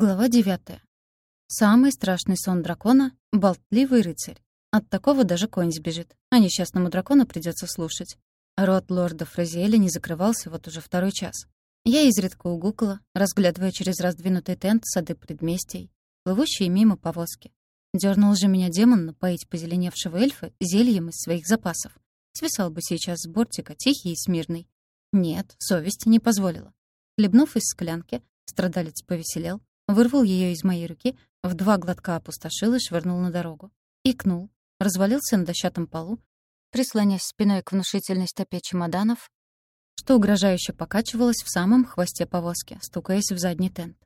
Глава девятая. Самый страшный сон дракона — болтливый рыцарь. От такого даже конь сбежит, а несчастному дракону придется слушать. Рот лорда Фразиэля не закрывался вот уже второй час. Я изредка угукала, разглядывая через раздвинутый тент сады предместий, плывущие мимо повозки. Дёрнул же меня демон напоить позеленевшего эльфа зельем из своих запасов. Свисал бы сейчас с бортика, тихий и смирный. Нет, совесть не позволила. Хлебнув из склянки, страдалец повеселел, вырвал ее из моей руки, в два глотка опустошил и швырнул на дорогу. Икнул, развалился на дощатом полу, прислонясь спиной к внушительной стопе чемоданов, что угрожающе покачивалось в самом хвосте повозки, стукаясь в задний тент.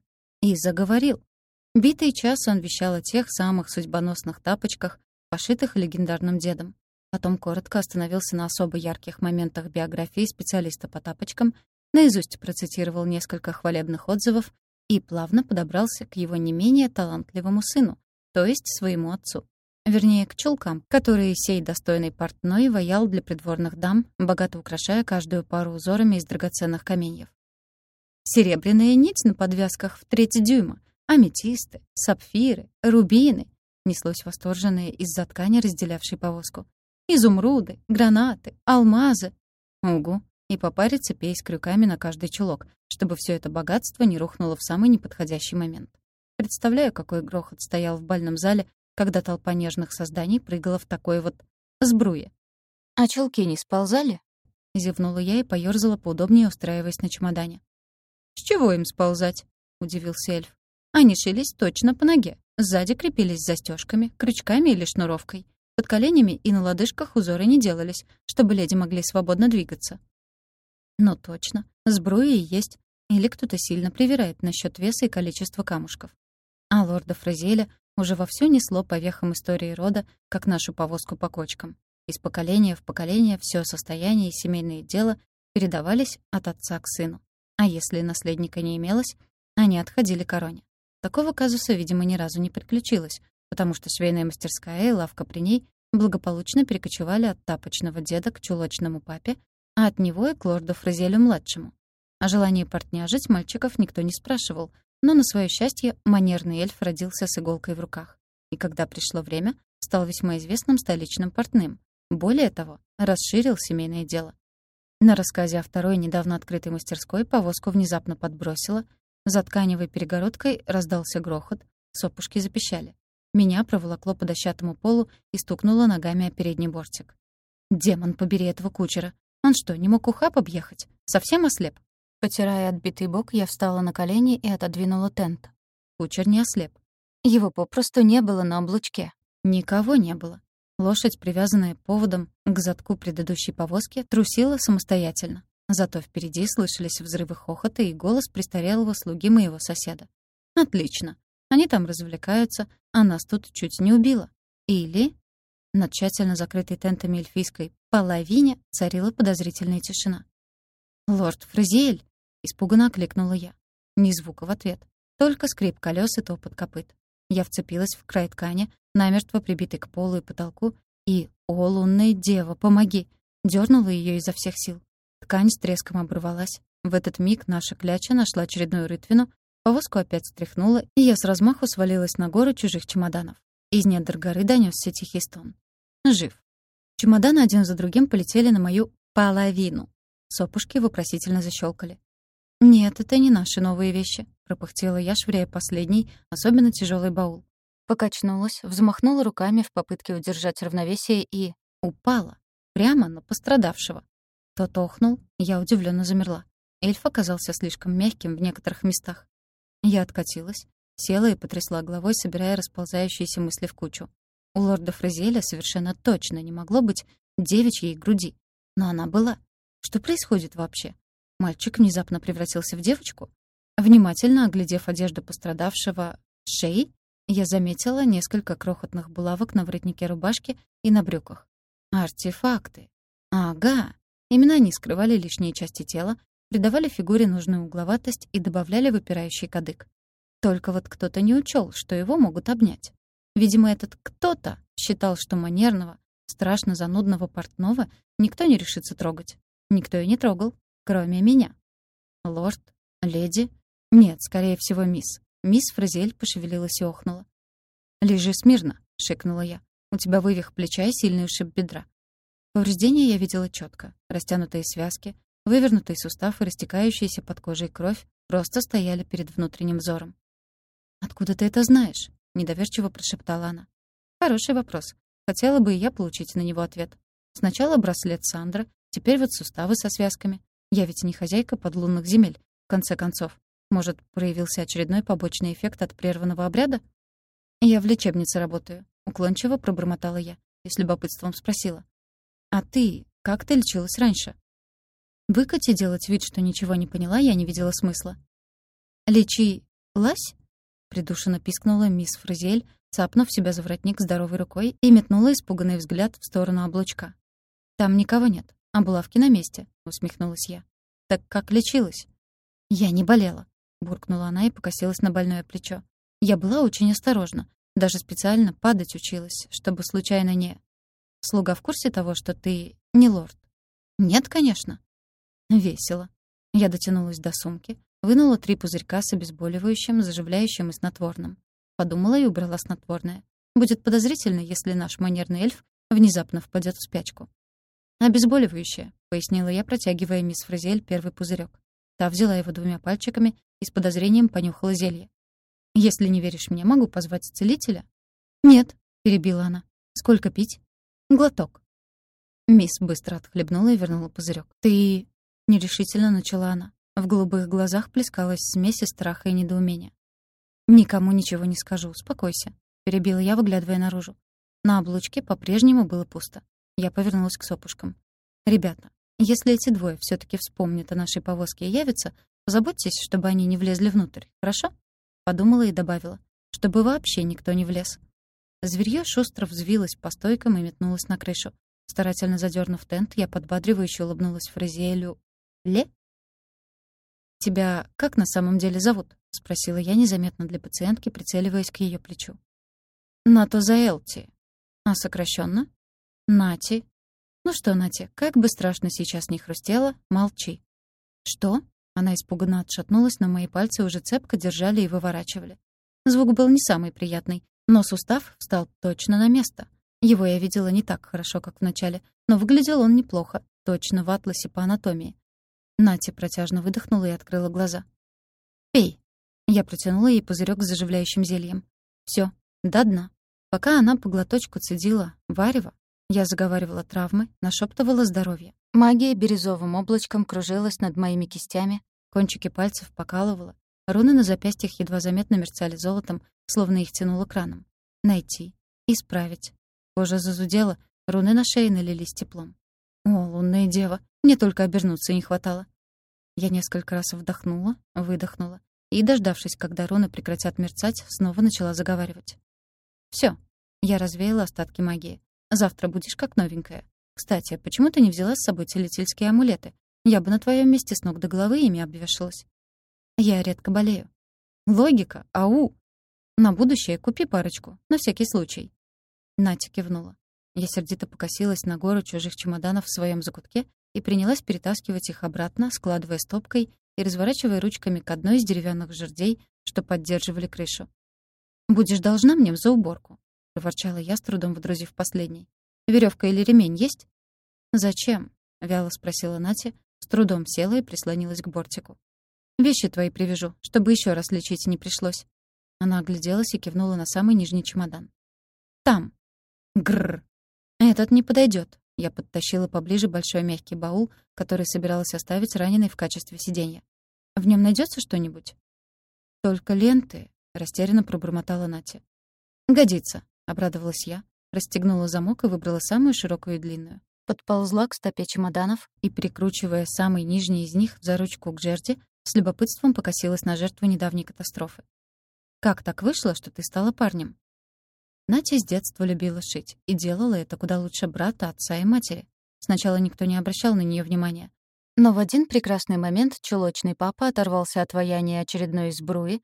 И заговорил. Битый час он вещал о тех самых судьбоносных тапочках, пошитых легендарным дедом. Потом коротко остановился на особо ярких моментах биографии специалиста по тапочкам, наизусть процитировал несколько хвалебных отзывов и плавно подобрался к его не менее талантливому сыну, то есть своему отцу. Вернее, к чулкам, которые сей достойный портной ваял для придворных дам, богато украшая каждую пару узорами из драгоценных каменьев. Серебряная нить на подвязках в треть дюйма, аметисты, сапфиры, рубины, неслось восторженное из-за ткани, разделявшей повозку. Изумруды, гранаты, алмазы. Угу, и по паре цепей с крюками на каждый чулок, чтобы все это богатство не рухнуло в самый неподходящий момент. Представляю, какой грохот стоял в бальном зале, когда толпа нежных созданий прыгала в такое вот сбруе. «А чулки не сползали?» — зевнула я и поёрзала поудобнее, устраиваясь на чемодане. «С чего им сползать?» — удивился эльф. «Они шились точно по ноге. Сзади крепились застежками, крючками или шнуровкой. Под коленями и на лодыжках узоры не делались, чтобы леди могли свободно двигаться. Но точно, сбруя и есть. Или кто-то сильно привирает насчет веса и количества камушков. А лорда Фразеля уже вовсю несло по вехам истории рода, как нашу повозку по кочкам. Из поколения в поколение все состояние и семейные дела передавались от отца к сыну. А если наследника не имелось, они отходили короне. Такого казуса, видимо, ни разу не приключилось, потому что швейная мастерская и лавка при ней благополучно перекочевали от тапочного деда к чулочному папе, а от него и к лорду Фразелю-младшему. О желании портняжить мальчиков никто не спрашивал, но на свое счастье манерный эльф родился с иголкой в руках. И когда пришло время, стал весьма известным столичным портным. Более того, расширил семейное дело. На рассказе о второй недавно открытой мастерской повозку внезапно подбросило, за тканевой перегородкой раздался грохот, сопушки запищали. Меня проволокло по дощатому полу и стукнуло ногами о передний бортик. «Демон, побери этого кучера! Он что, не мог ухаб объехать? Совсем ослеп? Потирая отбитый бок, я встала на колени и отодвинула тент. Кучер не ослеп. Его попросту не было на облучке. Никого не было. Лошадь, привязанная поводом к задку предыдущей повозки, трусила самостоятельно. Зато впереди слышались взрывы хохота и голос престарелого слуги моего соседа. «Отлично. Они там развлекаются, а нас тут чуть не убило. Или...» Над тщательно закрытой тентами эльфийской половине царила подозрительная тишина. «Лорд Фразиэль!» — испуганно окликнула я. Ни звука в ответ, только скрип колес и топот копыт. Я вцепилась в край ткани, намертво прибитый к полу и потолку, и, о, лунная дева, помоги! дернула ее изо всех сил. Ткань с треском оборвалась. В этот миг наша кляча нашла очередную рытвину, повозку опять стряхнула, и я с размаху свалилась на гору чужих чемоданов. Из недр горы донёсся тихий стон. Жив. Чемоданы один за другим полетели на мою половину. Сопушки вопросительно защелкали. «Нет, это не наши новые вещи», — пропыхтела я, швыряя последний, особенно тяжелый баул. Покачнулась, взмахнула руками в попытке удержать равновесие и... упала. Прямо на пострадавшего. Тот охнул, я удивленно замерла. Эльф оказался слишком мягким в некоторых местах. Я откатилась, села и потрясла головой, собирая расползающиеся мысли в кучу. У лорда Фразеля совершенно точно не могло быть девичьей груди. Но она была. Что происходит вообще? Мальчик внезапно превратился в девочку? Внимательно оглядев одежду пострадавшего шеи, я заметила несколько крохотных булавок на воротнике рубашки и на брюках. Артефакты. Ага. Именно они скрывали лишние части тела, придавали фигуре нужную угловатость и добавляли выпирающий кадык. Только вот кто-то не учел, что его могут обнять. Видимо, этот кто-то считал, что манерного, страшно занудного портного никто не решится трогать. Никто и не трогал, кроме меня. Лорд, леди, нет, скорее всего, мисс. Мисс Фразель пошевелилась и охнула. «Лежи смирно», — шикнула я. «У тебя вывих плеча и сильный ушиб бедра». Повреждения я видела четко. Растянутые связки, вывернутый сустав и растекающаяся под кожей кровь просто стояли перед внутренним взором. «Откуда ты это знаешь?» — недоверчиво прошептала она. «Хороший вопрос. Хотела бы и я получить на него ответ. Сначала браслет Сандра, теперь вот суставы со связками. Я ведь не хозяйка подлунных земель, в конце концов. Может, проявился очередной побочный эффект от прерванного обряда? Я в лечебнице работаю. Уклончиво пробормотала я и с любопытством спросила. «А ты? Как ты лечилась раньше?» Выкать и делать вид, что ничего не поняла, я не видела смысла. «Лечи... лась?» Придушенно пискнула мисс Фразель, цапнув себя за воротник здоровой рукой и метнула испуганный взгляд в сторону облучка. «Там никого нет. А булавки на месте», — усмехнулась я. «Так как лечилась?» «Я не болела», — буркнула она и покосилась на больное плечо. «Я была очень осторожна. Даже специально падать училась, чтобы случайно не...» «Слуга в курсе того, что ты не лорд?» «Нет, конечно». «Весело». Я дотянулась до сумки, вынула три пузырька с обезболивающим, заживляющим и снотворным. Подумала и убрала снотворное. Будет подозрительно, если наш манерный эльф внезапно впадет в спячку. «Обезболивающее», — пояснила я, протягивая мисс Фразель первый пузырек. Та взяла его двумя пальчиками и с подозрением понюхала зелье. «Если не веришь мне, могу позвать целителя?» «Нет», — перебила она. «Сколько пить?» «Глоток». Мисс быстро отхлебнула и вернула пузырек. «Ты...» — нерешительно начала она. В голубых глазах плескалась смесь страха и недоумения. «Никому ничего не скажу, успокойся», — перебила я, выглядывая наружу. На облучке по-прежнему было пусто. Я повернулась к сопушкам. «Ребята, если эти двое все таки вспомнят о нашей повозке и явятся, позаботьтесь, чтобы они не влезли внутрь, хорошо?» Подумала и добавила. «Чтобы вообще никто не влез». Зверьё шустро взвилось по стойкам и метнулось на крышу. Старательно задернув тент, я подбадривающе улыбнулась Фразиэлю. «Ле?» «Тебя как на самом деле зовут?» — спросила я незаметно для пациентки, прицеливаясь к ее плечу. «Нато Заэлти». «А сокращенно? «Нати». «Ну что, Нати, как бы страшно сейчас не хрустело, молчи». «Что?» Она испуганно отшатнулась, но мои пальцы уже цепко держали и выворачивали. Звук был не самый приятный, но сустав встал точно на место. Его я видела не так хорошо, как вначале, но выглядел он неплохо, точно в атласе по анатомии. Нати протяжно выдохнула и открыла глаза. «Пей», я протянула ей пузырек с заживляющим зельем. Все, до дна. Пока она по глоточку цедила варево, я заговаривала травмы, нашептывала здоровье. Магия бирюзовым облачком кружилась над моими кистями, кончики пальцев покалывала, руны на запястьях едва заметно мерцали золотом, словно их тянуло краном. Найти. Исправить. Кожа зазудела, руны на шее налились теплом. О, лунная дева, мне только обернуться не хватало. Я несколько раз вдохнула, выдохнула и, дождавшись, когда руны прекратят мерцать, снова начала заговаривать. «Всё». Я развеяла остатки магии. «Завтра будешь как новенькая. Кстати, почему ты не взяла с собой целительские амулеты? Я бы на твоём месте с ног до головы ими обвешалась». «Я редко болею». «Логика, ау!» «На будущее купи парочку, на всякий случай». Натя кивнула. Я сердито покосилась на гору чужих чемоданов в своём закутке и принялась перетаскивать их обратно, складывая стопкой и разворачивая ручками к одной из деревянных жердей, что поддерживали крышу. «Будешь должна мне за уборку», — проворчала я, с трудом выдрузив последний. Веревка или ремень есть?» «Зачем?» — вяло спросила Натя, с трудом села и прислонилась к бортику. «Вещи твои привяжу, чтобы еще раз лечить не пришлось». Она огляделась и кивнула на самый нижний чемодан. «Там». «Гррр». «Этот не подойдет. Я подтащила поближе большой мягкий баул, который собиралась оставить раненой в качестве сиденья. «В нем найдется что-нибудь?» «Только ленты», — растерянно пробормотала Натя. «Годится», — обрадовалась я, расстегнула замок и выбрала самую широкую и длинную. Подползла к стопе чемоданов и, прикручивая самый нижний из них за ручку к жерди, с любопытством покосилась на жертву недавней катастрофы. «Как так вышло, что ты стала парнем?» Натя с детства любила шить и делала это куда лучше брата, отца и матери. Сначала никто не обращал на нее внимания. Но в один прекрасный момент чулочный папа оторвался от ваяния очередной сбруи,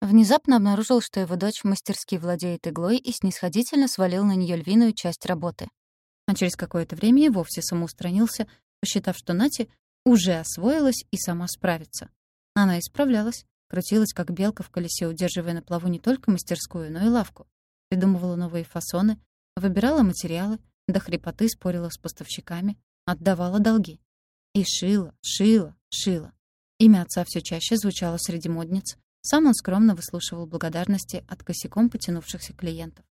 внезапно обнаружил, что его дочь мастерски владеет иглой и снисходительно свалил на нее львиную часть работы. А через какое-то время и вовсе самоустранился, посчитав, что Нати уже освоилась и сама справится. Она исправлялась, Крутилась, как белка в колесе, удерживая на плаву не только мастерскую, но и лавку. Придумывала новые фасоны, выбирала материалы, до хрипоты спорила с поставщиками, отдавала долги. И шила, шила, шила. Имя отца все чаще звучало среди модниц. Сам он скромно выслушивал благодарности от косяком потянувшихся клиентов.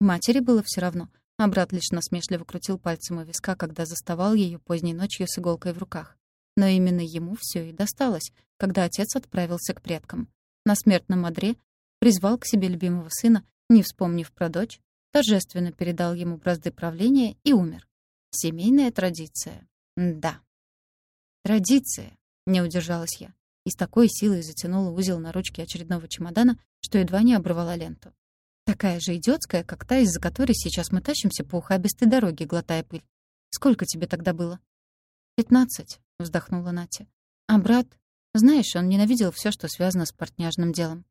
Матери было все равно, а брат лишь насмешливо крутил пальцем у виска, когда заставал ее поздней ночью с иголкой в руках. Но именно ему все и досталось, когда отец отправился к предкам. На смертном одре призвал к себе любимого сына, не вспомнив про дочь, торжественно передал ему бразды правления и умер. Семейная традиция. Да. Традиция, не удержалась я. И с такой силой затянула узел на ручке очередного чемодана, что едва не обрывала ленту. Такая же идиотская, как та, из-за которой сейчас мы тащимся по ухабистой дороге, глотая пыль. Сколько тебе тогда было? «Пятнадцать», — вздохнула Натя. «А брат? Знаешь, он ненавидел все, что связано с портняжным делом».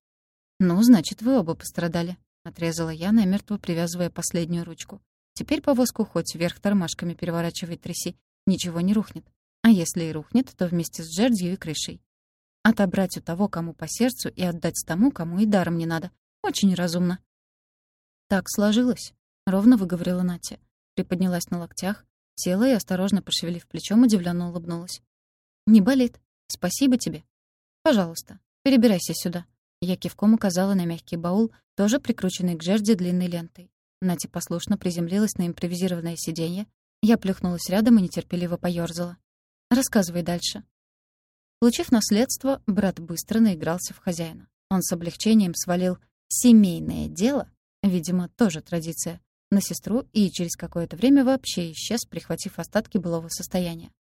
«Ну, значит, вы оба пострадали», — отрезала я, намертво привязывая последнюю ручку. «Теперь повозку хоть вверх тормашками переворачивай тряси, ничего не рухнет. А если и рухнет, то вместе с жердью и крышей. Отобрать у того, кому по сердцу, и отдать тому, кому и даром не надо. Очень разумно». «Так сложилось», — ровно выговорила Натя. Приподнялась на локтях, Села и, осторожно пошевелив плечом, удивленно улыбнулась. «Не болит. Спасибо тебе. Пожалуйста, перебирайся сюда». Я кивком указала на мягкий баул, тоже прикрученный к жерди длинной лентой. Нати послушно приземлилась на импровизированное сиденье. Я плюхнулась рядом и нетерпеливо поёрзала. «Рассказывай дальше». Получив наследство, брат быстро наигрался в хозяина. Он с облегчением свалил «семейное дело», видимо, тоже традиция, на сестру и через какое-то время вообще исчез, прихватив остатки былого состояния.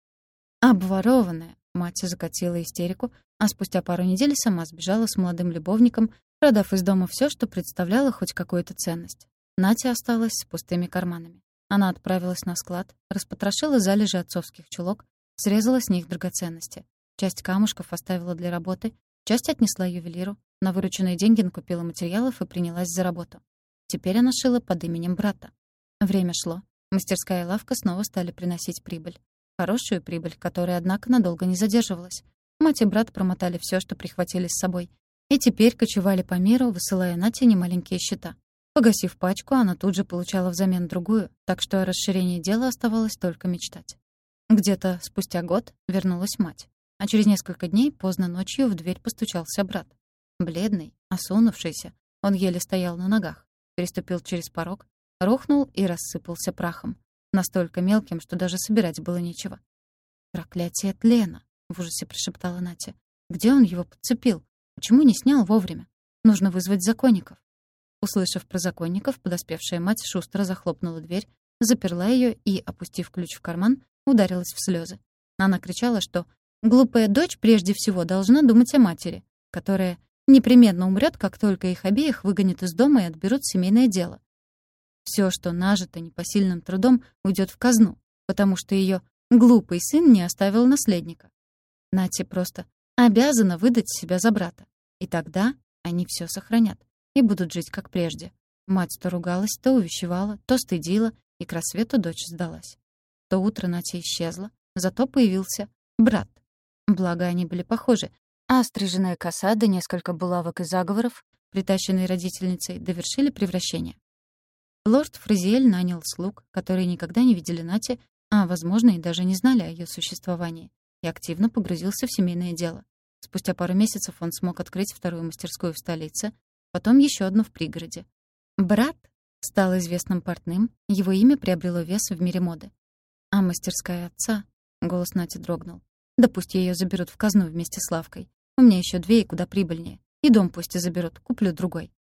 Обворованная, мать закатила истерику, а спустя пару недель сама сбежала с молодым любовником, продав из дома все, что представляло хоть какую-то ценность. Натя осталась с пустыми карманами. Она отправилась на склад, распотрошила залежи отцовских чулок, срезала с них драгоценности. Часть камушков оставила для работы, часть отнесла ювелиру, на вырученные деньги накупила материалов и принялась за работу. Теперь она шила под именем брата. Время шло. Мастерская и лавка снова стали приносить прибыль. Хорошую прибыль, которая, однако, надолго не задерживалась. Мать и брат промотали все, что прихватили с собой. И теперь кочевали по миру, высылая Нате немаленькие счета. Погасив пачку, она тут же получала взамен другую, так что о расширении дела оставалось только мечтать. Где-то спустя год вернулась мать. А через несколько дней, поздно ночью, в дверь постучался брат. Бледный, осунувшийся, он еле стоял на ногах переступил через порог, рухнул и рассыпался прахом. Настолько мелким, что даже собирать было нечего. «Проклятие тлена!» — в ужасе прошептала Натя. «Где он его подцепил? Почему не снял вовремя? Нужно вызвать законников». Услышав про законников, подоспевшая мать шустро захлопнула дверь, заперла ее и, опустив ключ в карман, ударилась в слезы. Она кричала, что «глупая дочь прежде всего должна думать о матери, которая непременно умрет, как только их обеих выгонят из дома и отберут семейное дело. Все, что нажито непосильным трудом, уйдет в казну, потому что ее глупый сын не оставил наследника. Нати просто обязана выдать себя за брата. И тогда они все сохранят и будут жить как прежде. Мать то ругалась, то увещевала, то стыдила, и к рассвету дочь сдалась. То утро Натя исчезла, зато появился брат. Благо, они были похожи, а стриженная коса да несколько булавок и заговоров, притащенные родительницей, довершили превращение. Лорд Фразиэль нанял слуг, которые никогда не видели Нати, а, возможно, и даже не знали о ее существовании, и активно погрузился в семейное дело. Спустя пару месяцев он смог открыть вторую мастерскую в столице, потом еще одну в пригороде. Брат стал известным портным, его имя приобрело вес в мире моды. А мастерская отца, голос Нати дрогнул, да пусть ее заберут в казну вместе с Лавкой. У меня еще две и куда прибыльнее. И дом пусть и заберут, куплю другой.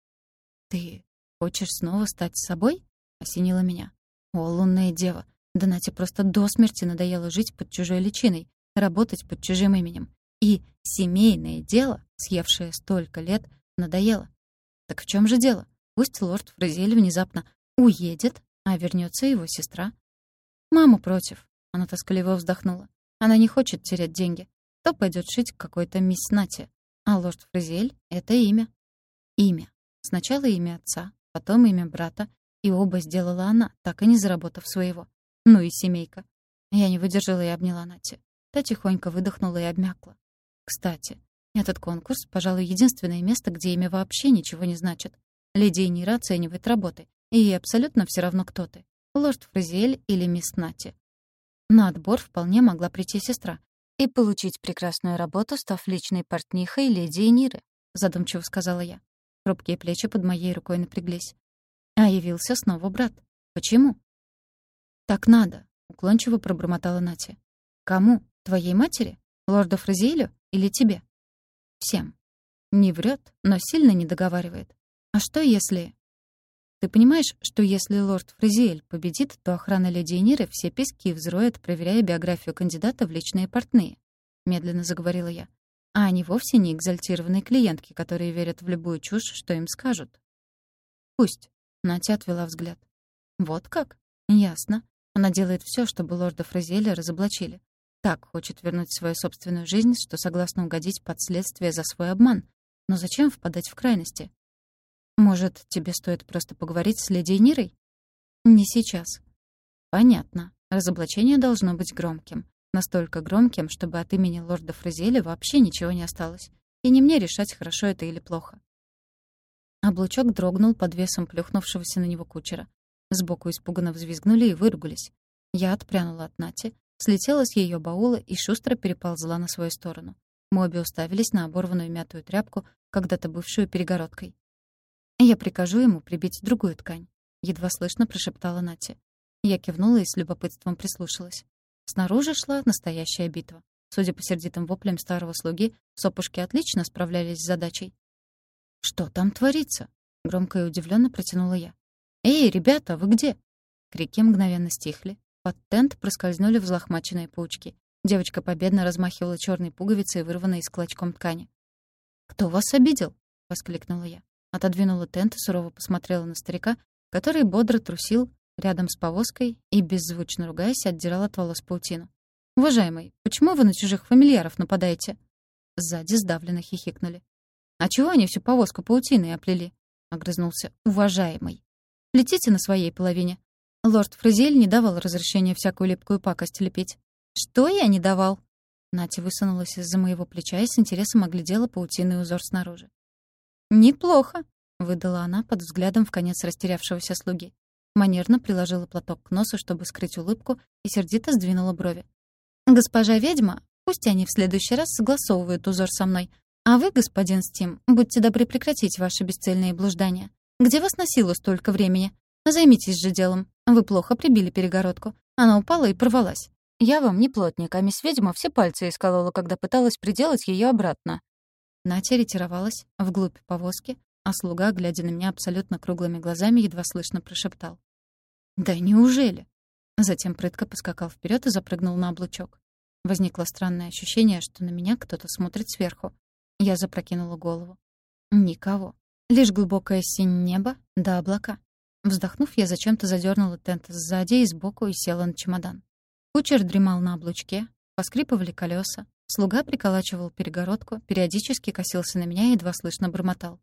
Ты хочешь снова стать собой? Осенила меня. О, лунная дева, да Нате просто до смерти надоело жить под чужой личиной, работать под чужим именем. И семейное дело, съевшее столько лет, надоело. Так в чем же дело? Пусть лорд Фразель внезапно уедет, а вернется его сестра. Мама против. Она тоскливо вздохнула. Она не хочет терять деньги то пойдет шить к какой-то мисс Нати. А лорд Фразиэль — это имя. Имя. Сначала имя отца, потом имя брата, и оба сделала она, так и не заработав своего. Ну и семейка. Я не выдержала и обняла Нати. Та тихонько выдохнула и обмякла. Кстати, Этот конкурс, пожалуй, единственное место, где имя вообще ничего не значит. Леди Нира оценивает работы, и ей абсолютно все равно, кто ты — лорд Фразиэль или мисс Нати. На отбор вполне могла прийти сестра и получить прекрасную работу, став личной портнихой леди Ниры, задумчиво сказала я. Хрупкие плечи под моей рукой напряглись. А явился снова брат. Почему? «Так надо», — уклончиво пробормотала Натя. «Кому? Твоей матери? Лорду Фразиэлю или тебе?» «Всем». Не врет, но сильно не договаривает. «А что если...» «Ты понимаешь, что если лорд Фразиэль победит, то охрана леди Эниры все пески взроет, проверяя биографию кандидата в личные портные?» Медленно заговорила я. «А они вовсе не экзальтированные клиентки, которые верят в любую чушь, что им скажут». «Пусть», — Натя отвела взгляд. «Вот как? Ясно. Она делает все, чтобы лорда Фразиэля разоблачили. Так хочет вернуть свою собственную жизнь, что согласна угодить под следствие за свой обман. Но зачем впадать в крайности? Может, тебе стоит просто поговорить с леди Нирой? Не сейчас. Понятно. Разоблачение должно быть громким. Настолько громким, чтобы от имени лорда Фразиэля вообще ничего не осталось. И не мне решать, хорошо это или плохо. Облучок дрогнул под весом плюхнувшегося на него кучера. Сбоку испуганно взвизгнули и выругались. Я отпрянула от Нати, слетела с ее баула и шустро переползла на свою сторону. Мы обе уставились на оборванную мятую тряпку, когда-то бывшую перегородкой. «Я прикажу ему прибить другую ткань», — едва слышно прошептала Натя. Я кивнула и с любопытством прислушалась. Снаружи шла настоящая битва. Судя по сердитым воплям старого слуги, сопушки отлично справлялись с задачей. «Что там творится?» — громко и удивленно протянула я. «Эй, ребята, вы где?» Крики мгновенно стихли. Под тент проскользнули взлохмаченные паучки. Девочка победно размахивала черной пуговицей, вырванной из клочком ткани. «Кто вас обидел?» — воскликнула я. Отодвинула тент и сурово посмотрела на старика, который бодро трусил рядом с повозкой и, беззвучно ругаясь, отдирал от волос паутину. «Уважаемый, почему вы на чужих фамильяров нападаете?» Сзади сдавленно хихикнули. «А чего они всю повозку паутиной оплели?» — огрызнулся. «Уважаемый». Летите на своей половине. Лорд Фразель не давал разрешения всякую липкую пакость лепить. Что я не давал? Натя высунулась из-за моего плеча и с интересом оглядела паутинный узор снаружи. «Неплохо», — выдала она под взглядом в конец растерявшегося слуги. Манерно приложила платок к носу, чтобы скрыть улыбку, и сердито сдвинула брови. «Госпожа ведьма, пусть они в следующий раз согласовывают узор со мной. А вы, господин Стим, будьте добры прекратить ваши бесцельные блуждания. Где вас носило столько времени? Займитесь же делом. Вы плохо прибили перегородку. Она упала и порвалась. Я вам не плотник, а мисс ведьма все пальцы исколола, когда пыталась приделать ее обратно. Натя ретировалась вглубь повозки, а слуга, глядя на меня абсолютно круглыми глазами, едва слышно прошептал. «Да неужели?» Затем прытко поскакал вперед и запрыгнул на облучок. Возникло странное ощущение, что на меня кто-то смотрит сверху. Я запрокинула голову. Никого. Лишь глубокое синее небо да облака. Вздохнув, я зачем-то задернула тент сзади и сбоку и села на чемодан. Кучер дремал на облучке, поскрипывали колеса, слуга приколачивал перегородку, периодически косился на меня и едва слышно бормотал.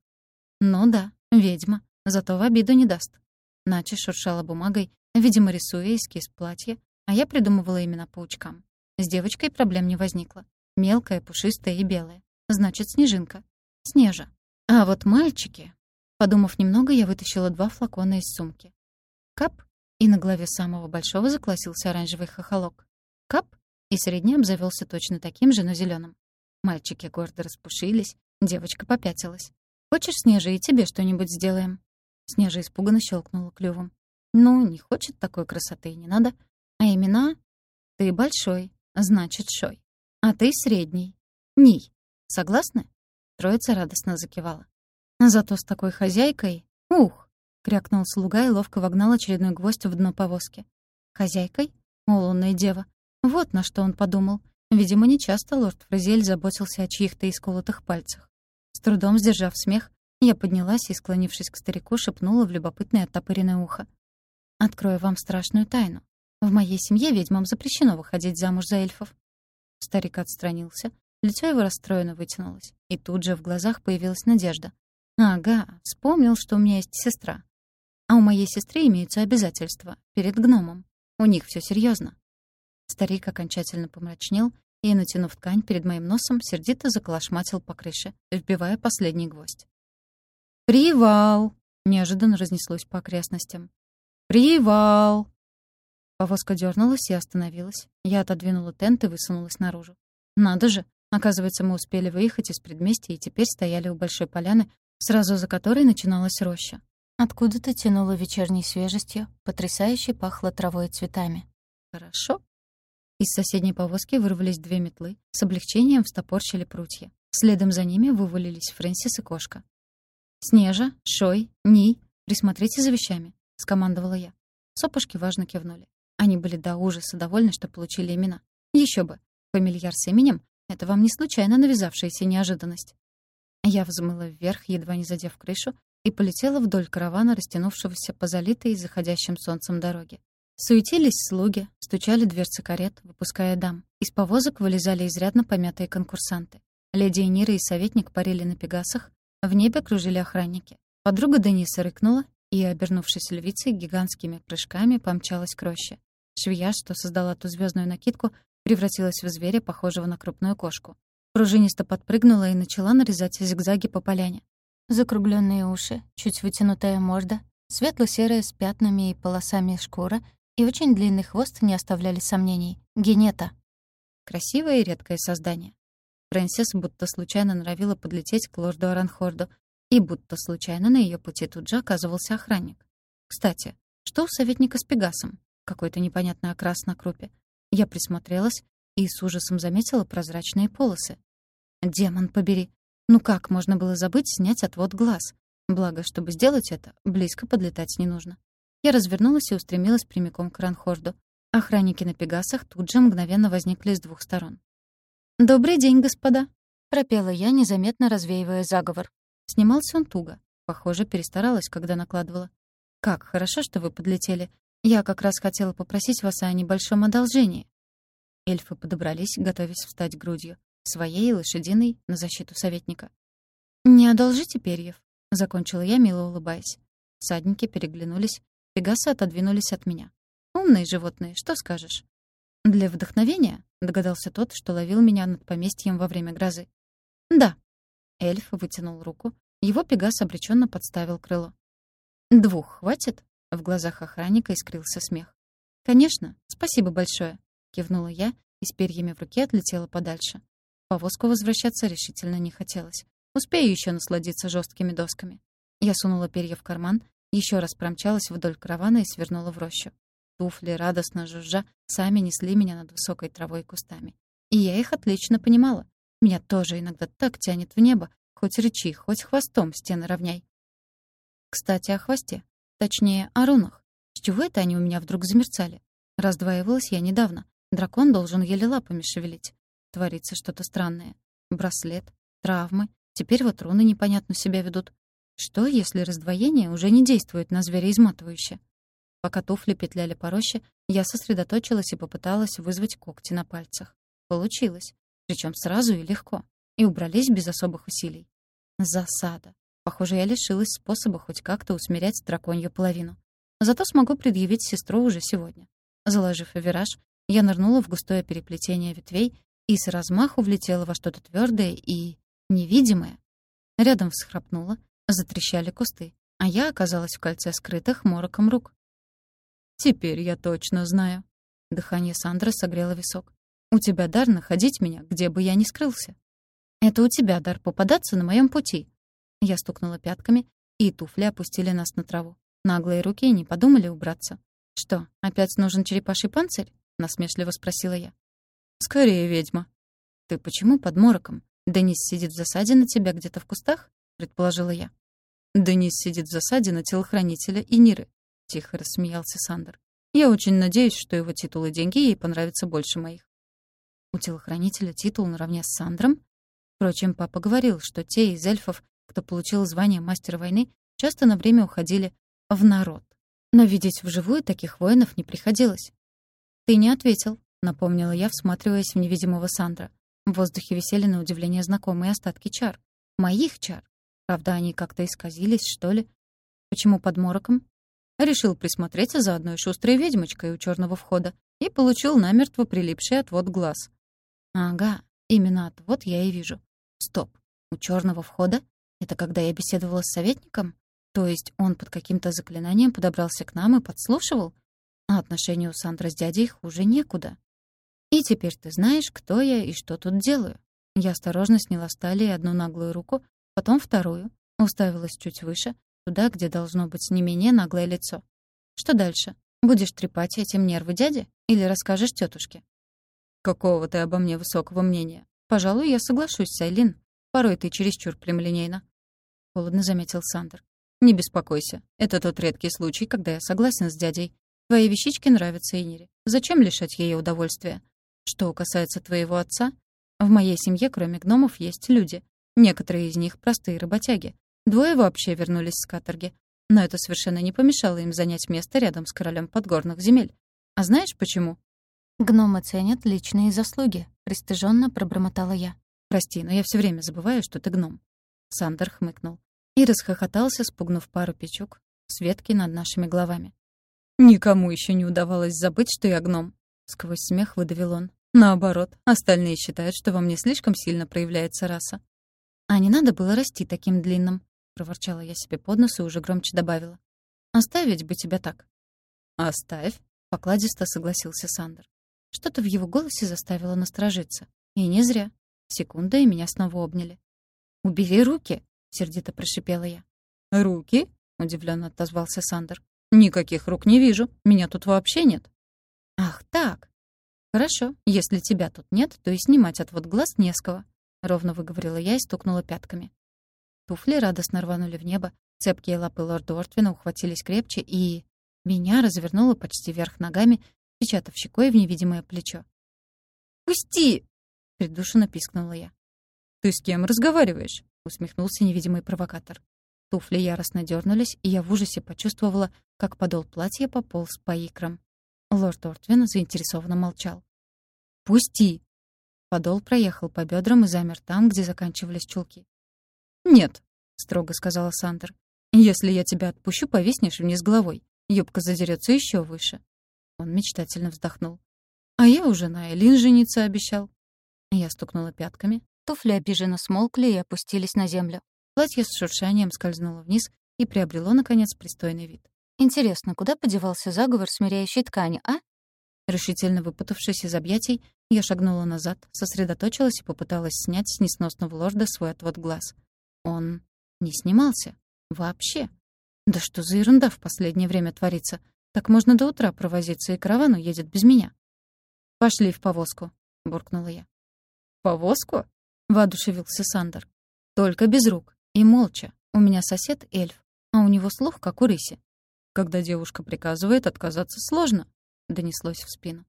«Ну да, ведьма, зато в обиду не даст». Нача шуршала бумагой, видимо, рисуя эскиз платья, а я придумывала имена паучкам. С девочкой проблем не возникло. Мелкая, пушистая и белая. Значит, снежинка. Снежа. А вот мальчики... Подумав немного, я вытащила два флакона из сумки. Кап, и на голове самого большого закласился оранжевый хохолок. Кап, и средний обзавелся точно таким же, но зеленым. Мальчики гордо распушились, девочка попятилась. «Хочешь, Снежа, и тебе что-нибудь сделаем?» Снежа испуганно щелкнула клювом. «Ну, не хочет такой красоты, не надо. А имена? Ты большой, значит, Шой. А ты средний. Ней. Согласны?» Троица радостно закивала. Зато с такой хозяйкой... Ух! крякнул слуга и ловко вогнал очередной гвоздь в дно повозки. Хозяйкой? О, лунная дева. Вот на что он подумал. Видимо, нечасто лорд Фразель заботился о чьих-то исколотых пальцах. С трудом сдержав смех, я поднялась и, склонившись к старику, шепнула в любопытное оттопыренное ухо. «Открою вам страшную тайну. В моей семье ведьмам запрещено выходить замуж за эльфов». Старик отстранился, Лицо его расстроенно вытянулось, и тут же в глазах появилась надежда. «Ага, вспомнил, что у меня есть сестра. А у моей сестры имеются обязательства перед гномом. У них все серьезно. Старик окончательно помрачнел и, натянув ткань перед моим носом, сердито заколошматил по крыше, вбивая последний гвоздь. «Привал!» — неожиданно разнеслось по окрестностям. «Привал!» Повозка дернулась и остановилась. Я отодвинула тент и высунулась наружу. Надо же, оказывается, мы успели выехать из предместья и теперь стояли у большой поляны, сразу за которой начиналась роща. Откуда-то тянуло вечерней свежестью, потрясающе пахло травой и цветами. Хорошо. Из соседней повозки вырвались две метлы, с облегчением встопорщили прутья. Следом за ними вывалились Фрэнсис и кошка. «Снежа, Шой, Ни, присмотрите за вещами», — скомандовала я. Сопушки важно кивнули. Они были до ужаса довольны, что получили имена. Еще бы, фамильяр с именем — это вам не случайно навязавшаяся неожиданность. Я взмыла вверх, едва не задев крышу, и полетела вдоль каравана, растянувшегося по залитой заходящим солнцем дороге. Суетились слуги, стучали дверцы карет, выпуская дам. Из повозок вылезали изрядно помятые конкурсанты. Леди Энира и советник парили на пегасах, в небе кружили охранники. Подруга Дениса рыкнула и, обернувшись львицей, гигантскими прыжками помчалась к роще. Швея, что создала ту звездную накидку, превратилась в зверя, похожего на крупную кошку. Пружинисто подпрыгнула и начала нарезать зигзаги по поляне. Закругленные уши, чуть вытянутая морда, светло-серая с пятнами и полосами шкура и очень длинный хвост не оставляли сомнений. Генета. Красивое и редкое создание. Фрэнсис будто случайно норовила подлететь к лорду Аранхорду, и будто случайно на ее пути тут же оказывался охранник. Кстати, что у советника с Пегасом? Какой-то непонятный окрас на крупе. Я присмотрелась и с ужасом заметила прозрачные полосы. Демон побери. Ну как можно было забыть снять отвод глаз? Благо, чтобы сделать это, близко подлетать не нужно. Я развернулась и устремилась прямиком к Ранхорду. Охранники на Пегасах тут же мгновенно возникли с двух сторон. «Добрый день, господа!» — пропела я, незаметно развеивая заговор. Снимался он туго. Похоже, перестаралась, когда накладывала. «Как хорошо, что вы подлетели. Я как раз хотела попросить вас о небольшом одолжении». Эльфы подобрались, готовясь встать грудью, своей и лошадиной, на защиту советника. «Не одолжите перьев», — закончила я, мило улыбаясь. Садники переглянулись, пегасы отодвинулись от меня. «Умные животные, что скажешь?» «Для вдохновения?» — догадался тот, что ловил меня над поместьем во время грозы. «Да». Эльф вытянул руку. Его пегас обреченно подставил крыло. «Двух хватит?» — в глазах охранника искрился смех. «Конечно, спасибо большое», — кивнула я и с перьями в руке отлетела подальше. Повозку возвращаться решительно не хотелось. Успею еще насладиться жесткими досками. Я сунула перья в карман, еще раз промчалась вдоль каравана и свернула в рощу. Туфли, радостно жужжа, сами несли меня над высокой травой и кустами. И я их отлично понимала. Меня тоже иногда так тянет в небо, хоть рычи, хоть хвостом стены равняй. Кстати, о хвосте. Точнее, о рунах. С чего это они у меня вдруг замерцали? Раздваивалась я недавно. Дракон должен еле лапами шевелить. Творится что-то странное. Браслет, травмы. Теперь вот руны непонятно себя ведут. Что, если раздвоение уже не действует на зверя изматывающе? Пока туфли петляли по роще, я сосредоточилась и попыталась вызвать когти на пальцах. Получилось. Причем сразу и легко. И убрались без особых усилий. Засада. Похоже, я лишилась способа хоть как-то усмирять драконью половину. Зато смогу предъявить сестру уже сегодня. Заложив вираж, я нырнула в густое переплетение ветвей и с размаху влетела во что-то твердое и невидимое. Рядом всхрапнула, затрещали кусты, а я оказалась в кольце скрытых мороком рук. «Теперь я точно знаю». Дыхание Сандры согрело висок. «У тебя дар находить меня, где бы я ни скрылся». «Это у тебя дар попадаться на моем пути». Я стукнула пятками, и туфли опустили нас на траву. Наглые руки не подумали убраться. «Что, опять нужен черепаший панцирь?» — насмешливо спросила я. «Скорее, ведьма». «Ты почему под мороком? Денис сидит в засаде на тебя где-то в кустах?» — предположила я. Денис сидит в засаде на телохранителя и Ниры. — тихо рассмеялся Сандер. «Я очень надеюсь, что его титул и деньги ей понравятся больше моих». У телохранителя титул наравне с Сандром? Впрочем, папа говорил, что те из эльфов, кто получил звание мастера войны, часто на время уходили в народ. Но видеть вживую таких воинов не приходилось. «Ты не ответил», — напомнила я, всматриваясь в невидимого Сандра. В воздухе висели на удивление знакомые остатки чар. Моих чар. Правда, они как-то исказились, что ли? Почему под мороком? Решил присмотреться за одной шустрой ведьмочкой у черного входа и получил намертво прилипший отвод глаз. Ага, именно отвод я и вижу. Стоп, у черного входа? Это когда я беседовала с советником? То есть он под каким-то заклинанием подобрался к нам и подслушивал? А отношения у Сандры с дядей хуже некуда. И теперь ты знаешь, кто я и что тут делаю. Я осторожно сняла с талии одну наглую руку, потом вторую, уставилась чуть выше, туда, где должно быть не менее наглое лицо. Что дальше? Будешь трепать этим нервы дяди или расскажешь тетушке? Какого ты обо мне высокого мнения? Пожалуй, я соглашусь, Сайлин. Порой ты чересчур прямолинейна. Холодно заметил Сандер. Не беспокойся. Это тот редкий случай, когда я согласен с дядей. Твои вещички нравятся Инире. Зачем лишать ей удовольствия? Что касается твоего отца, в моей семье, кроме гномов, есть люди. Некоторые из них простые работяги. Двое вообще вернулись с каторги. Но это совершенно не помешало им занять место рядом с королем подгорных земель. А знаешь почему? «Гномы ценят личные заслуги», — пристыженно пробормотала я. «Прости, но я все время забываю, что ты гном». Сандер хмыкнул и расхохотался, спугнув пару печук с ветки над нашими головами. «Никому еще не удавалось забыть, что я гном», — сквозь смех выдавил он. «Наоборот, остальные считают, что во мне слишком сильно проявляется раса». «А не надо было расти таким длинным», — проворчала я себе под нос и уже громче добавила. «Оставить бы тебя так». «Оставь», — покладисто согласился Сандер. Что-то в его голосе заставило насторожиться. И не зря. Секунда, и меня снова обняли. «Убери руки!» — сердито прошипела я. «Руки?» — удивленно отозвался Сандер. «Никаких рук не вижу. Меня тут вообще нет». «Ах так!» «Хорошо. Если тебя тут нет, то и снимать отвод глаз не с кого», — ровно выговорила я и стукнула пятками. Туфли радостно рванули в небо, цепкие лапы лорда Ортвина ухватились крепче, и... Меня развернуло почти вверх ногами, впечатав щекой в невидимое плечо. «Пусти!» — придушенно пискнула я. «Ты с кем разговариваешь?» — усмехнулся невидимый провокатор. Туфли яростно дернулись, и я в ужасе почувствовала, как подол платья пополз по икрам. Лорд Ортвин заинтересованно молчал. «Пусти!» Подол проехал по бедрам и замер там, где заканчивались чулки. «Нет», — строго сказала Сандер. «Если я тебя отпущу, повиснешь вниз головой. Юбка задерется еще выше. Он мечтательно вздохнул. «А я уже на Элин жениться обещал». Я стукнула пятками. Туфли обиженно смолкли и опустились на землю. Платье с шуршанием скользнуло вниз и приобрело, наконец, пристойный вид. «Интересно, куда подевался заговор смиряющей ткани, а?» Решительно выпутавшись из объятий, я шагнула назад, сосредоточилась и попыталась снять с несносного лорда свой отвод глаз. Он не снимался. Вообще. Да что за ерунда в последнее время творится? Так можно до утра провозиться, и караван уедет без меня. «Пошли в повозку», — буркнула я. «Повозку?» — воодушевился Сандер. «Только без рук. И молча. У меня сосед — эльф, а у него слух, как у рыси. Когда девушка приказывает, отказаться сложно», — донеслось в спину.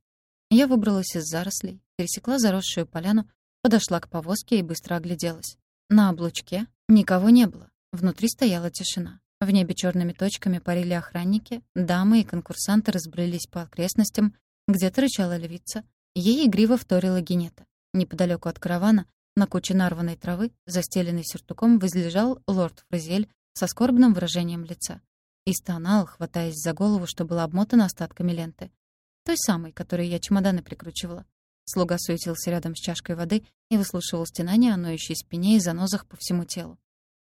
Я выбралась из зарослей, пересекла заросшую поляну, подошла к повозке и быстро огляделась. На облучке никого не было. Внутри стояла тишина. В небе черными точками парили охранники, дамы и конкурсанты разбрелись по окрестностям, где-то рычала львица, ей игриво вторила генета. Неподалеку от каравана, на куче нарванной травы, застеленный сюртуком, возлежал лорд Фразель со скорбным выражением лица. И стонал, хватаясь за голову, что было обмотано остатками ленты. Той самой, которой я чемоданы прикручивала. Слуга суетился рядом с чашкой воды и выслушивал стенания о ноющей спине и занозах по всему телу.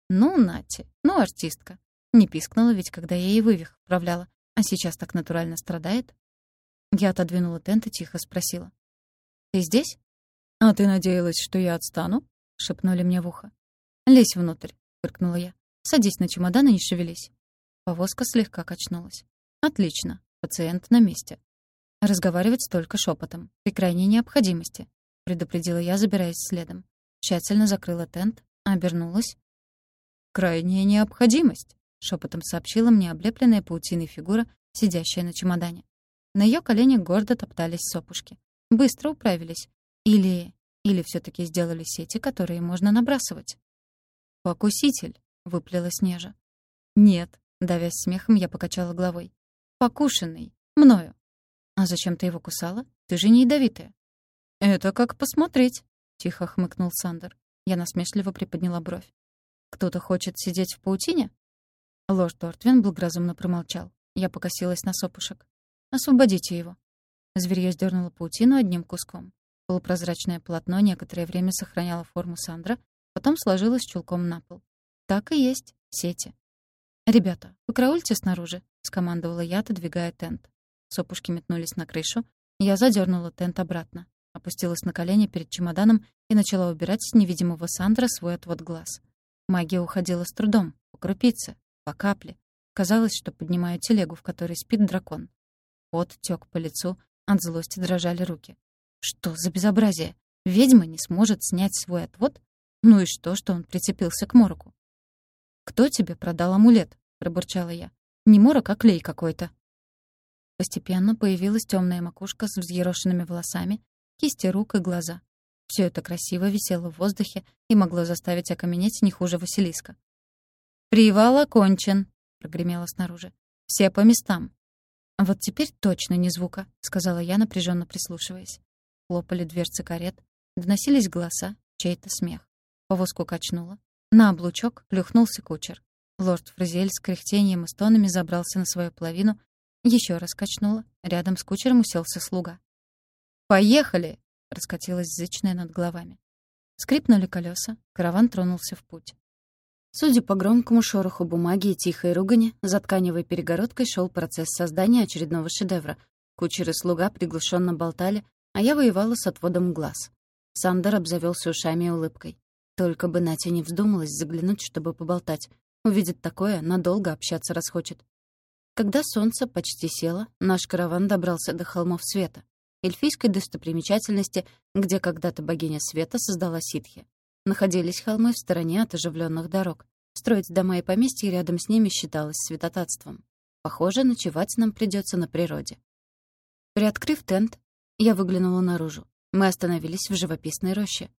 «Ну, Нати, ну, артистка. Не пискнула ведь, когда я ей вывих вправляла. А сейчас так натурально страдает. Я отодвинула тент и тихо спросила. «Ты здесь?» «А ты надеялась, что я отстану?» — шепнули мне в ухо. «Лезь внутрь», — фыркнула я. «Садись на чемодан и не шевелись». Повозка слегка качнулась. «Отлично. Пациент на месте. Разговаривать только шепотом, при крайней необходимости», — предупредила я, забираясь следом. Тщательно закрыла тент, обернулась. «Крайняя необходимость», — шепотом сообщила мне облепленная паутиной фигура, сидящая на чемодане. На ее коленях гордо топтались сопушки. Быстро управились. Или... Или все таки сделали сети, которые можно набрасывать. «Покуситель», — выплела Снежа. «Нет», — давясь смехом, я покачала головой. «Покушенный. Мною». «А зачем ты его кусала? Ты же не ядовитая». «Это как посмотреть», — тихо хмыкнул Сандер. Я насмешливо приподняла бровь. «Кто-то хочет сидеть в паутине?» Лорд Тортвин благоразумно промолчал. Я покосилась на сопушек. «Освободите его». Зверьё сдернуло паутину одним куском. Полупрозрачное полотно некоторое время сохраняло форму Сандра, потом сложилось чулком на пол. Так и есть, сети. «Ребята, покараульте снаружи», — скомандовала я, отодвигая тент. Сопушки метнулись на крышу. Я задернула тент обратно, опустилась на колени перед чемоданом и начала убирать с невидимого Сандра свой отвод глаз. Магия уходила с трудом, по крупице, по капле. Казалось, что поднимаю телегу, в которой спит дракон. Пот тёк по лицу, от злости дрожали руки. Что за безобразие? Ведьма не сможет снять свой отвод? Ну и что, что он прицепился к мороку? «Кто тебе продал амулет?» — пробурчала я. «Не морок, а клей какой-то». Постепенно появилась темная макушка с взъерошенными волосами, кисти рук и глаза. Все это красиво висело в воздухе и могло заставить окаменеть не хуже Василиска. «Привал окончен», — прогремело снаружи. «Все по местам». «Вот теперь точно не звука», — сказала я, напряженно прислушиваясь. Хлопали дверцы карет, доносились голоса, чей-то смех. Повозку качнуло. На облучок плюхнулся кучер. Лорд Фразиэль с кряхтением и стонами забрался на свою половину еще раз качнуло. Рядом с кучером уселся слуга. «Поехали!» — раскатилась зычная над головами. Скрипнули колеса, караван тронулся в путь. Судя по громкому шороху бумаги и тихой ругани, за тканевой перегородкой шел процесс создания очередного шедевра. Кучер и слуга приглушенно болтали, а я воевала с отводом глаз. Сандер обзавелся ушами и улыбкой. Только бы Натя не вздумалась заглянуть, чтобы поболтать. Увидит такое, надолго общаться расхочет. Когда солнце почти село, наш караван добрался до холмов света, эльфийской достопримечательности, где когда-то богиня света создала ситхи. Находились холмы в стороне от оживленных дорог. Строить дома и поместья рядом с ними считалось святотатством. Похоже, ночевать нам придется на природе. Приоткрыв тент, я выглянула наружу. Мы остановились в живописной роще.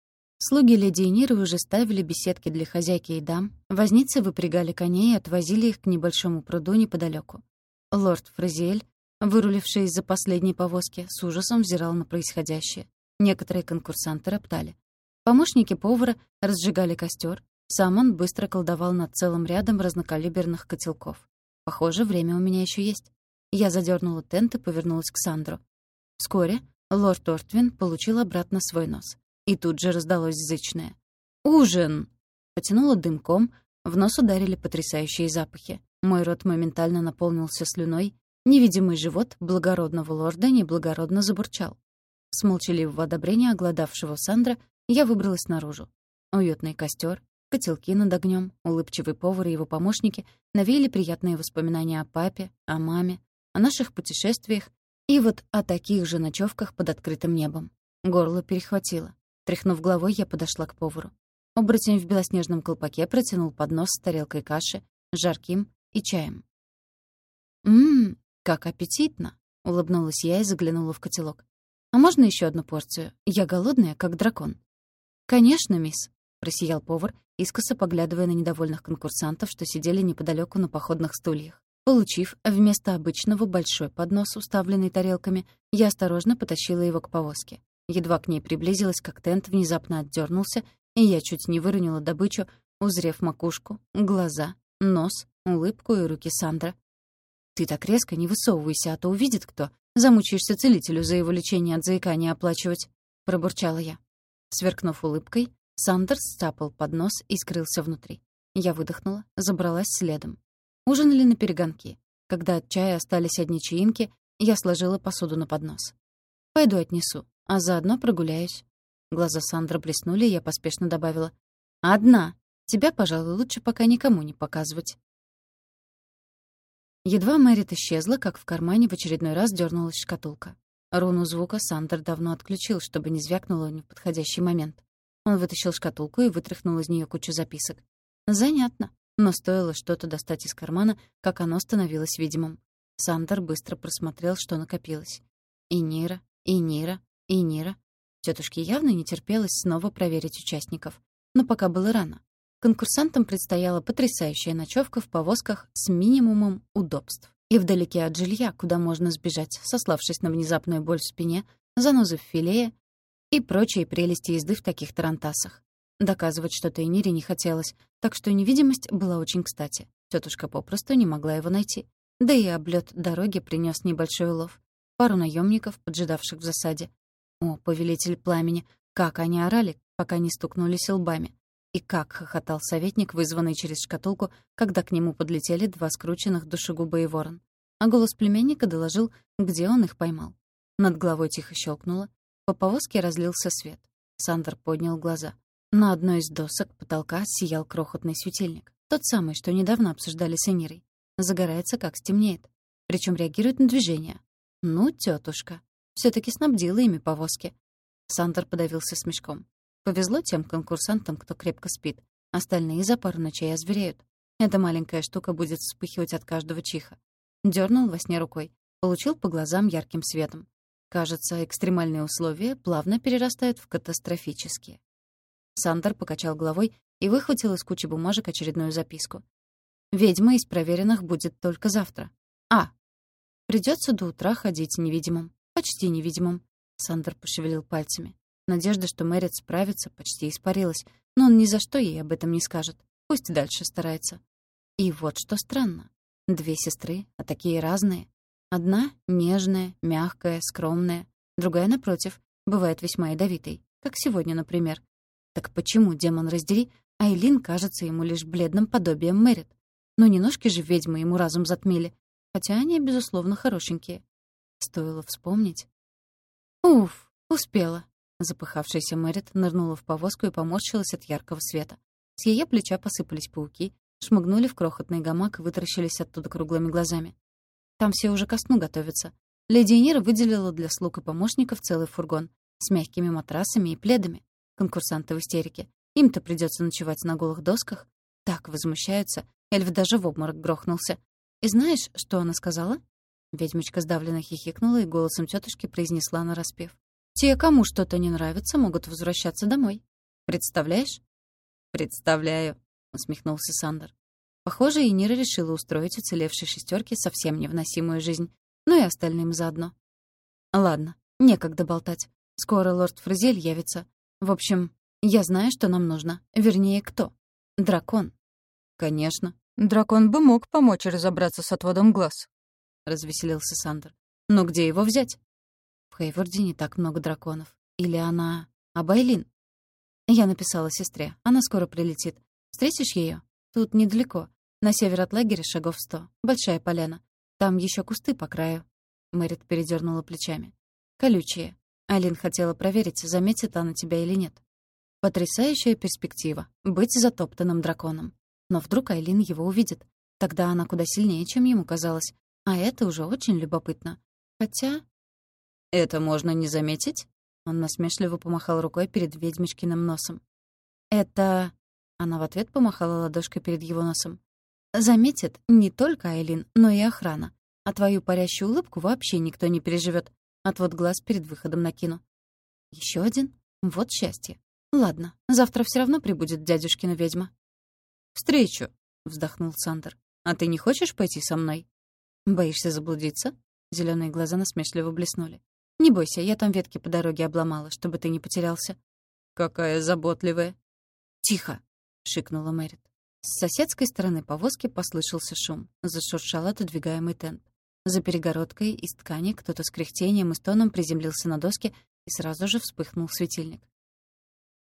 Слуги леди и Ниры уже ставили беседки для хозяйки и дам, возницы выпрягали коней и отвозили их к небольшому пруду неподалеку. Лорд Фразиэль, выруливший из-за последней повозки, с ужасом взирал на происходящее. Некоторые конкурсанты роптали. Помощники повара разжигали костер, сам он быстро колдовал над целым рядом разнокалиберных котелков. Похоже, время у меня еще есть. Я задернула тент и повернулась к Сандру. Вскоре лорд Ортвин получил обратно свой нос. И тут же раздалось зычное. «Ужин!» Потянуло дымком, в нос ударили потрясающие запахи. Мой рот моментально наполнился слюной, невидимый живот благородного лорда неблагородно забурчал. С молчаливого одобрения огладавшего Сандра я выбралась наружу. Уютный костер, котелки над огнем, улыбчивый повар и его помощники навеяли приятные воспоминания о папе, о маме, о наших путешествиях и вот о таких же ночевках под открытым небом. Горло перехватило. Тряхнув головой, я подошла к повару. Оборотень в белоснежном колпаке протянул поднос с тарелкой каши, жарким и чаем. «Ммм, как аппетитно!» — улыбнулась я и заглянула в котелок. «А можно еще одну порцию? Я голодная, как дракон». «Конечно, мисс», — просиял повар, искоса поглядывая на недовольных конкурсантов, что сидели неподалеку на походных стульях. Получив вместо обычного большой поднос, уставленный тарелками, я осторожно потащила его к повозке. Едва к ней приблизилась, как тент внезапно отдернулся, и я чуть не выронила добычу, узрев макушку, глаза, нос улыбку и руки Сандра. «Ты так резко не высовывайся, а то увидит кто. Замучаешься целителю за его лечение от заикания оплачивать», — пробурчала я. Сверкнув улыбкой, Сандер стапал под нос и скрылся внутри. Я выдохнула, забралась следом. Ужинали на перегонки. Когда от чая остались одни чаинки, я сложила посуду на поднос. «Пойду отнесу, а заодно прогуляюсь». Глаза Сандра блеснули, и я поспешно добавила. «Одна. Тебя, пожалуй, лучше пока никому не показывать». Едва Мэрит исчезла, как в кармане в очередной раз дернулась шкатулка. Руну звука Сандер давно отключил, чтобы не звякнуло в подходящий момент. Он вытащил шкатулку и вытряхнул из нее кучу записок. Занятно. Но стоило что-то достать из кармана, как оно становилось видимым. Сандер быстро просмотрел, что накопилось. И Нира, и Нира, и Нира. Тетушке явно не терпелось снова проверить участников. Но пока было рано. Конкурсантам предстояла потрясающая ночевка в повозках с минимумом удобств. И вдалеке от жилья, куда можно сбежать, сославшись на внезапную боль в спине, занозы в филее и прочие прелести езды в таких тарантасах. Доказывать что-то Энире не хотелось, так что невидимость была очень кстати. Тетушка попросту не могла его найти. Да и облет дороги принес небольшой улов. Пару наемников, поджидавших в засаде. О, повелитель пламени, как они орали, пока не стукнулись лбами. И как хохотал советник, вызванный через шкатулку, когда к нему подлетели два скрученных душегуба ворон. А голос племянника доложил, где он их поймал. Над головой тихо щелкнуло. По повозке разлился свет. Сандер поднял глаза. На одной из досок потолка сиял крохотный светильник. Тот самый, что недавно обсуждали с Энирой. Загорается, как стемнеет. Причем реагирует на движение. Ну, тетушка. Все таки снабдила ими повозки. Сандер подавился смешком. Повезло тем конкурсантам, кто крепко спит. Остальные за пару ночей озвереют. Эта маленькая штука будет вспыхивать от каждого чиха. Дёрнул во сне рукой. Получил по глазам ярким светом. Кажется, экстремальные условия плавно перерастают в катастрофические. Сандер покачал головой и выхватил из кучи бумажек очередную записку. «Ведьма из проверенных будет только завтра. А. Придется до утра ходить невидимым. Почти невидимым». Сандер пошевелил пальцами. Надежда, что Мэрит справится, почти испарилась, но он ни за что ей об этом не скажет. Пусть дальше старается. И вот что странно. Две сестры, а такие разные. Одна — нежная, мягкая, скромная. Другая, напротив, бывает весьма ядовитой. Как сегодня, например. Так почему, демон раздери, Айлин кажется ему лишь бледным подобием Мэрит? Но не ножки же ведьмы ему разум затмили. Хотя они, безусловно, хорошенькие. Стоило вспомнить. Уф, успела. Запыхавшаяся Мэрит нырнула в повозку и поморщилась от яркого света. С ее плеча посыпались пауки, шмыгнули в крохотный гамак и вытаращились оттуда круглыми глазами. Там все уже ко сну готовятся. Леди Энира выделила для слуг и помощников целый фургон с мягкими матрасами и пледами. Конкурсанты в истерике. Им-то придется ночевать на голых досках. Так возмущаются. Эльф даже в обморок грохнулся. И знаешь, что она сказала? Ведьмочка сдавленно хихикнула и голосом тетушки произнесла нараспев. «Те, кому что-то не нравится, могут возвращаться домой. Представляешь?» «Представляю», — усмехнулся Сандер. Похоже, и Нира решила устроить уцелевшей шестерке совсем невносимую жизнь, ну и остальным заодно. Ладно, некогда болтать. Скоро лорд Фризель явится. В общем, я знаю, что нам нужно. Вернее, кто? Дракон. Конечно. Дракон бы мог помочь разобраться с отводом глаз. Развеселился Сандер. Но где его взять? В Хейворде не так много драконов. Или она... Абайлин? Я написала сестре. Она скоро прилетит. Встретишь ее? Тут недалеко. На север от лагеря шагов сто. Большая поляна. Там еще кусты по краю. Мэрит передернула плечами. Колючие. Алин хотела проверить, заметит она тебя или нет. Потрясающая перспектива — быть затоптанным драконом. Но вдруг Айлин его увидит. Тогда она куда сильнее, чем ему казалось. А это уже очень любопытно. Хотя... «Это можно не заметить?» Он насмешливо помахал рукой перед ведьмочкиным носом. «Это...» Она в ответ помахала ладошкой перед его носом. «Заметит не только Айлин, но и охрана. А твою парящую улыбку вообще никто не переживет. Отвод глаз перед выходом накину. Еще один? Вот счастье. Ладно, завтра все равно прибудет дядюшкина ведьма». «Встречу», — вздохнул Сандер. «А ты не хочешь пойти со мной?» «Боишься заблудиться?» Зеленые глаза насмешливо блеснули. «Не бойся, я там ветки по дороге обломала, чтобы ты не потерялся». «Какая заботливая!» «Тихо!» — шикнула Мэрит. С соседской стороны повозки послышался шум. Зашуршал отодвигаемый тент. За перегородкой из ткани кто-то с кряхтением и стоном приземлился на доски и сразу же вспыхнул светильник.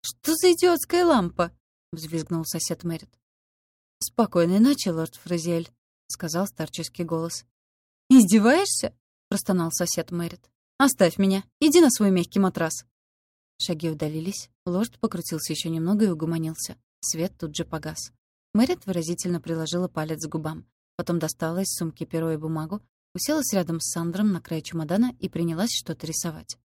«Что за идиотская лампа?» — взвизгнул сосед Мэрит. «Спокойной ночи, лорд Фразиэль», — сказал старческий голос. «Издеваешься?» — простонал сосед Мэрит. «Оставь меня. Иди на свой мягкий матрас». Шаги удалились. Лорд покрутился еще немного и угомонился. Свет тут же погас. Мэрит выразительно приложила палец к губам. Потом достала из сумки перо и бумагу, уселась рядом с Сандром на край чемодана и принялась что-то рисовать.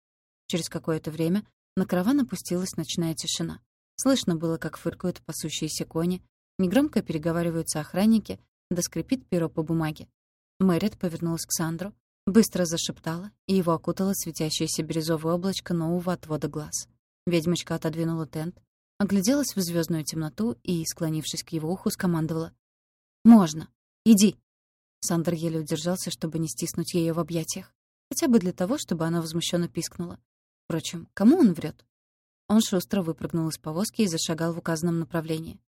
Через какое-то время на караван опустилась ночная тишина. Слышно было, как фыркают пасущиеся кони, негромко переговариваются охранники, да скрипит перо по бумаге. Мэрит повернулась к Сандру, быстро зашептала, и его окутало светящееся бирюзовое облачко нового отвода глаз. Ведьмочка отодвинула тент, огляделась в звездную темноту и, склонившись к его уху, скомандовала. «Можно. Иди!» Сандер еле удержался, чтобы не стиснуть ее в объятиях. Хотя бы для того, чтобы она возмущенно пискнула. Впрочем, кому он врет? Он шустро выпрыгнул из повозки и зашагал в указанном направлении.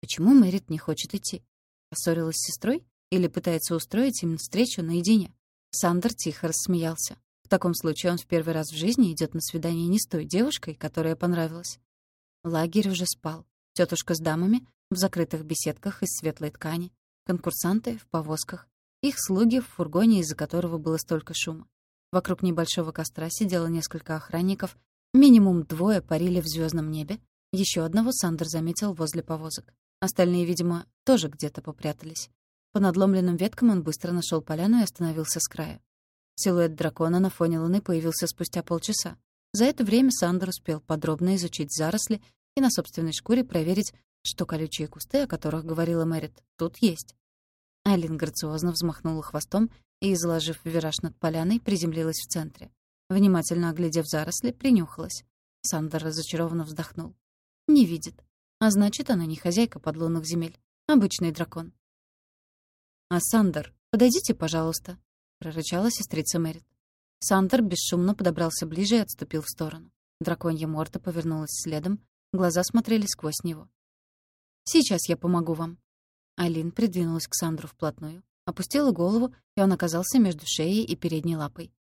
Почему Мэрит не хочет идти? Поссорилась с сестрой? Или пытается устроить им встречу наедине? Сандер тихо рассмеялся. В таком случае он в первый раз в жизни идет на свидание не с той девушкой, которая понравилась. Лагерь уже спал. Тетушка с дамами в закрытых беседках из светлой ткани, конкурсанты в повозках, их слуги в фургоне, из-за которого было столько шума. Вокруг небольшого костра сидело несколько охранников, минимум двое парили в звездном небе, еще одного Сандер заметил возле повозок. Остальные, видимо, тоже где-то попрятались. По надломленным веткам он быстро нашел поляну и остановился с края. Силуэт дракона на фоне луны появился спустя полчаса. За это время Сандер успел подробно изучить заросли и на собственной шкуре проверить, что колючие кусты, о которых говорила Мэрит, тут есть. Айлин грациозно взмахнула хвостом и, изложив вираж над поляной, приземлилась в центре. Внимательно оглядев заросли, принюхалась. Сандер разочарованно вздохнул. Не видит. А значит, она не хозяйка подлунных земель. Обычный дракон. «А Сандер, подойдите, пожалуйста», — прорычала сестрица Мэрит. Сандер бесшумно подобрался ближе и отступил в сторону. Драконья морда повернулась следом, глаза смотрели сквозь него. «Сейчас я помогу вам». Алин придвинулась к Сандру вплотную, опустила голову, и он оказался между шеей и передней лапой.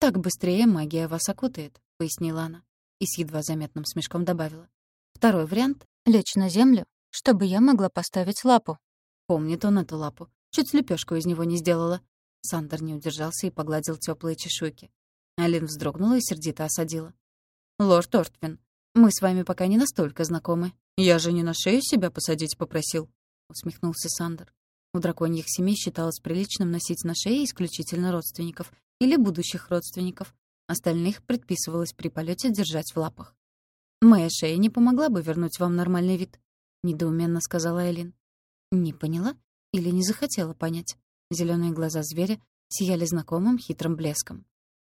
«Так быстрее магия вас окутает», — пояснила она, и с едва заметным смешком добавила. «Второй вариант — лечь на землю, чтобы я могла поставить лапу». Помнит он эту лапу. Чуть лепешку из него не сделала. Сандер не удержался и погладил теплые чешуйки. Алин вздрогнула и сердито осадила. «Лорд Ортвин, мы с вами пока не настолько знакомы. Я же не на шею себя посадить попросил», — усмехнулся Сандер. У драконьих семей считалось приличным носить на шее исключительно родственников или будущих родственников. Остальных предписывалось при полете держать в лапах. «Моя шея не помогла бы вернуть вам нормальный вид», — недоуменно сказала Элин. «Не поняла или не захотела понять?» Зеленые глаза зверя сияли знакомым хитрым блеском.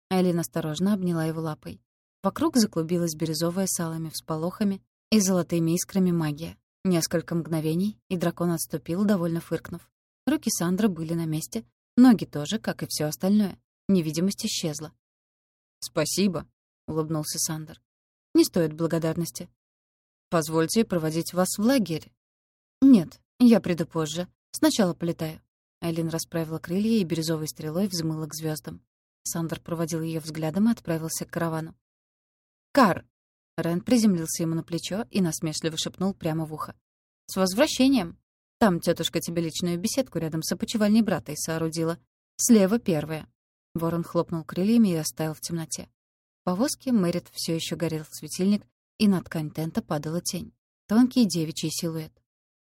Элин осторожно обняла его лапой. Вокруг заклубилась бирюзовая с алыми всполохами и золотыми искрами магия. Несколько мгновений, и дракон отступил, довольно фыркнув. Руки Сандра были на месте, ноги тоже, как и все остальное. Невидимость исчезла. «Спасибо», — улыбнулся Сандер. «Не стоит благодарности. Позвольте проводить вас в лагерь». «Нет, я приду позже. Сначала полетаю». Айлин расправила крылья и бирюзовой стрелой взмыла к звездам. Сандер проводил ее взглядом и отправился к каравану. «Кар!» Рен приземлился ему на плечо и насмешливо шепнул прямо в ухо. «С возвращением! Там тетушка тебе личную беседку рядом с опочивальней брата и соорудила. Слева первая». Ворон хлопнул крыльями и растаял в темноте. В повозке Мэрит все еще горел светильник, и на ткань тента падала тень. Тонкий девичий силуэт.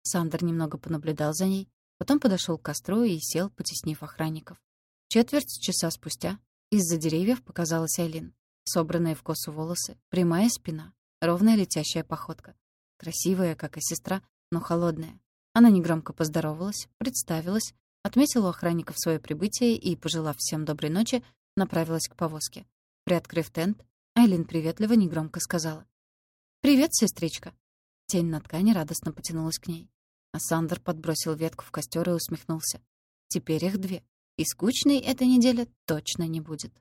Сандер немного понаблюдал за ней, потом подошел к костру и сел, потеснив охранников. Четверть часа спустя из-за деревьев показалась Айлин. Собранные в косу волосы, прямая спина, ровная летящая походка. Красивая, как и сестра, но холодная. Она негромко поздоровалась, представилась, отметила у охранников свое прибытие и, пожелав всем доброй ночи, направилась к повозке. Приоткрыв тент, Айлин приветливо негромко сказала. «Привет, сестричка!» Тень на ткани радостно потянулась к ней. А Сандер подбросил ветку в костер и усмехнулся. «Теперь их две. И скучной эта неделя точно не будет».